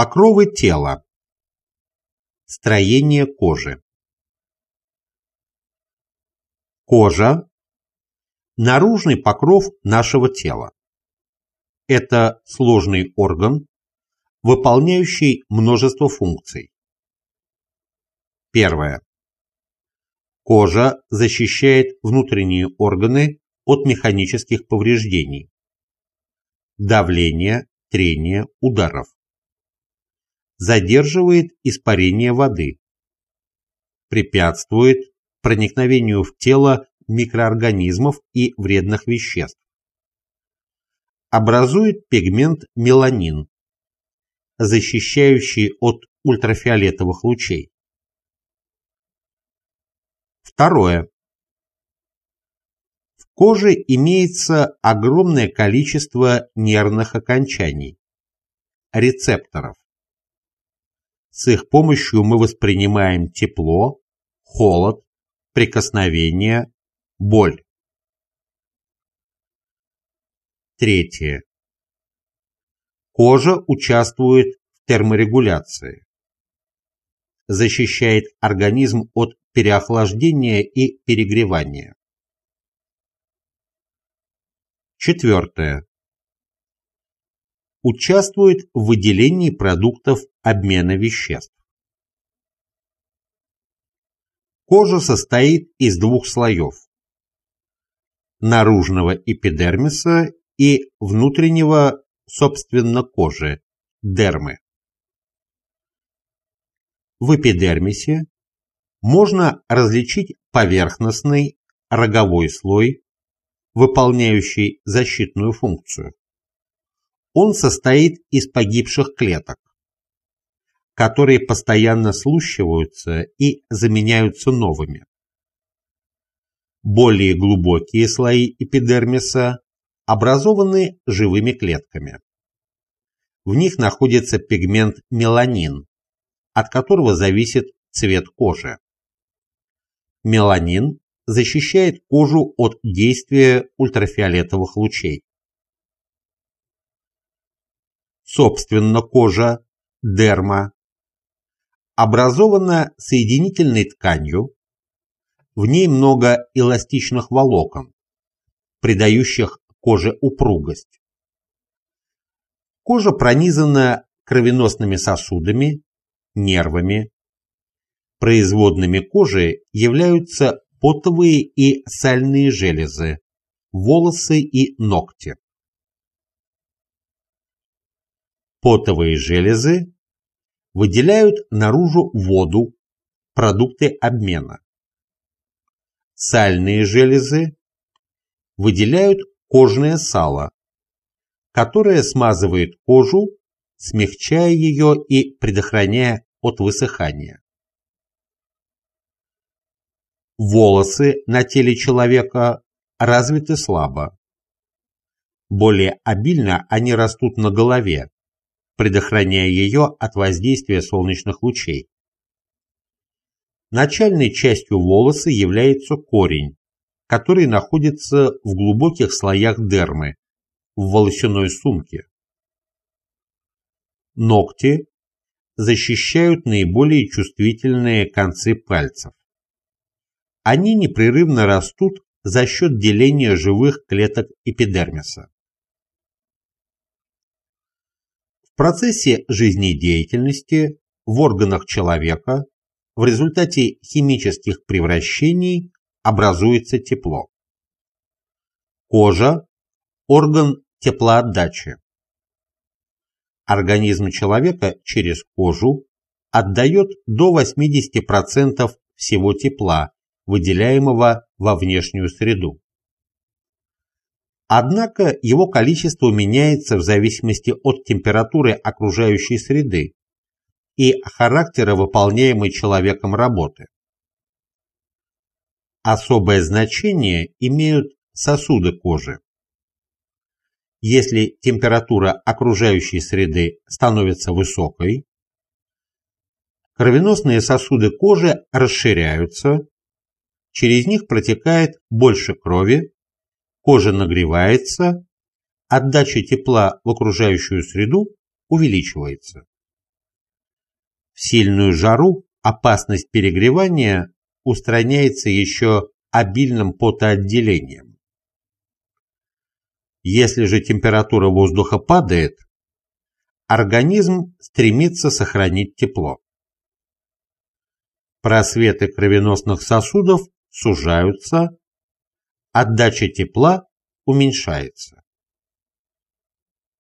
Покровы тела. Строение кожи. Кожа – наружный покров нашего тела. Это сложный орган, выполняющий множество функций. Первое. Кожа защищает внутренние органы от механических повреждений, давления, трения, ударов. Задерживает испарение воды. Препятствует проникновению в тело микроорганизмов и вредных веществ. Образует пигмент меланин, защищающий от ультрафиолетовых лучей. Второе. В коже имеется огромное количество нервных окончаний, рецепторов. С их помощью мы воспринимаем тепло, холод, прикосновение, боль. Третье. Кожа участвует в терморегуляции. Защищает организм от переохлаждения и перегревания. Четвертое. Участвует в выделении продуктов обмена веществ. Кожа состоит из двух слоев – наружного эпидермиса и внутреннего, собственно, кожи – дермы. В эпидермисе можно различить поверхностный роговой слой, выполняющий защитную функцию. Он состоит из погибших клеток, которые постоянно слущиваются и заменяются новыми. Более глубокие слои эпидермиса образованы живыми клетками. В них находится пигмент меланин, от которого зависит цвет кожи. Меланин защищает кожу от действия ультрафиолетовых лучей. Собственно, кожа, дерма, образована соединительной тканью, в ней много эластичных волокон, придающих коже упругость. Кожа пронизана кровеносными сосудами, нервами, Производными кожи являются потовые и сальные железы, волосы и ногти. Потовые железы выделяют наружу воду, продукты обмена. Сальные железы выделяют кожное сало, которое смазывает кожу, смягчая ее и предохраняя от высыхания. Волосы на теле человека развиты слабо. Более обильно они растут на голове, предохраняя ее от воздействия солнечных лучей. Начальной частью волоса является корень, который находится в глубоких слоях дермы, в волосяной сумке. Ногти защищают наиболее чувствительные концы пальцев. Они непрерывно растут за счет деления живых клеток эпидермиса. Процессе жизнедеятельности в органах человека в результате химических превращений образуется тепло. Кожа – орган теплоотдачи. Организм человека через кожу отдает до 80% всего тепла, выделяемого во внешнюю среду. Однако его количество меняется в зависимости от температуры окружающей среды и характера выполняемой человеком работы. Особое значение имеют сосуды кожи. Если температура окружающей среды становится высокой, кровеносные сосуды кожи расширяются, через них протекает больше крови, кожа нагревается, отдача тепла в окружающую среду увеличивается. В сильную жару опасность перегревания устраняется еще обильным потоотделением. Если же температура воздуха падает, организм стремится сохранить тепло. Просветы кровеносных сосудов сужаются, отдача тепла уменьшается.